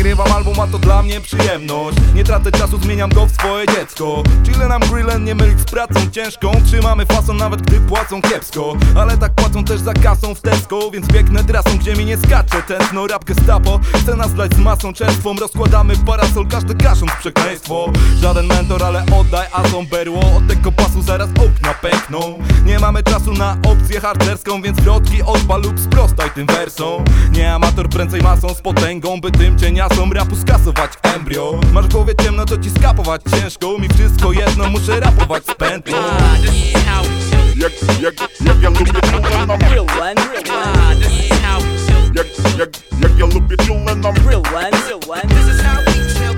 Nagrywam album, a to dla mnie przyjemność. Nie tracę czasu, zmieniam go w swoje dziecko. Chile nam grillem, nie mylić z pracą ciężką. Trzymamy fason nawet gdy płacą kiepsko. Ale tak płacą też za kasą w Tesco Więc biegnę trasą, gdzie mi nie skacze. Tętno Rap gestapo, chce nas dać z masą czerstwą. Rozkładamy parasol, każdy kasząc przekleństwo. Żaden mentor, ale oddaj azą berło. Od tego pasu zaraz okna pękną. Nie mamy czasu na opcję harcerską Więc wrotki odpal lub sprostaj tym wersom. Nie amator, prędzej masą z potęgą By tym cieniasom rapu skasować embryo Masz w głowie ciemno, to ci skapować ciężko Mi wszystko jedno, muszę rapować z pętlą Ah, this is how we do. Jak, jak, jak ja lubię ciule nam Real one, real one. Ah, this is how we do. Jak, jak, jak ja lubię nam Real one, real one. This is how we chill.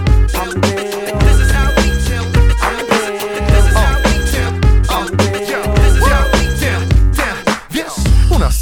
This is how we chill. This is how we chill. This is how we chill. Wiesz, u nas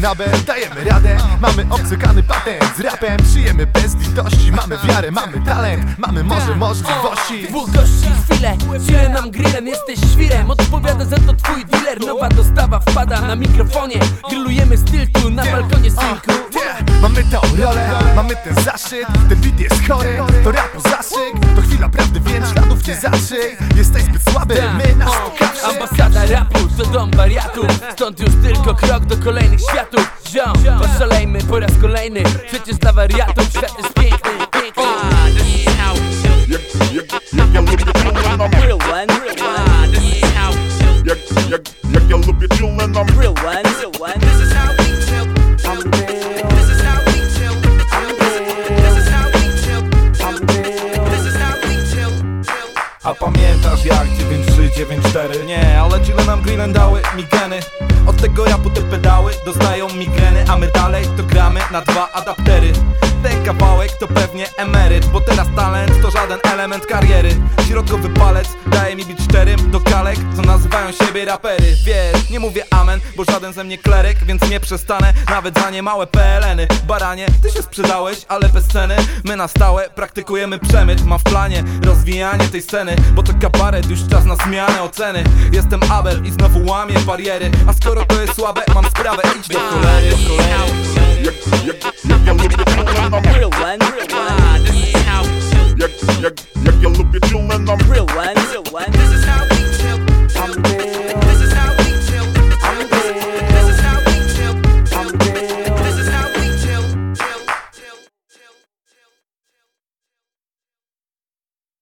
na B, dajemy radę Mamy obcykany patent z rapem. Żyjemy bez litości, mamy wiarę, mamy talent. Mamy może możliwości. Dwóch gości chwilę, chwilę nam grillem. Jesteś świrem, odpowiada za to twój dealer. Nowa dostawa wpada na mikrofonie. Grillujemy styl tu na balkonie synku Yeah, Mamy tę rolę, mamy ten zaszyt Ten beat jest chory, to rapu zasyk To chwila prawdy, więc śladów nie zaszyj Jesteś zbyt słaby, my nas pokażemy. Ambasada rapu to dom wariatów Stąd już tylko krok do kolejnych światów Ziom, poszalejmy po raz kolejny Przecież dla wariatów świat jest piękny, piękny Ah, this is how we chill. Nam Real one, real one. Ah, this is how we chill. Jak, jak, jak ja lubię ciule nam Real one, real one. This is how 9394? Nie, ale chile nam grillem dały Od tego rapu te pedały dostają migreny. A my dalej to gramy na dwa adaptery. Ten kawałek to pewnie emeryt Bo teraz talent to żaden element kariery Środkowy palec daje mi być szczerym Do kalek, co nazywają siebie rapery Wiesz, nie mówię amen, bo żaden ze mnie klerek Więc nie przestanę, nawet za niemałe PLN-y Baranie, ty się sprzedałeś, ale bez ceny My na stałe praktykujemy przemyt Mam w planie rozwijanie tej sceny Bo to kabaret, już czas na zmianę oceny Jestem Abel i znowu łamię bariery A skoro to jest słabe, mam sprawę, idź do cholery, do.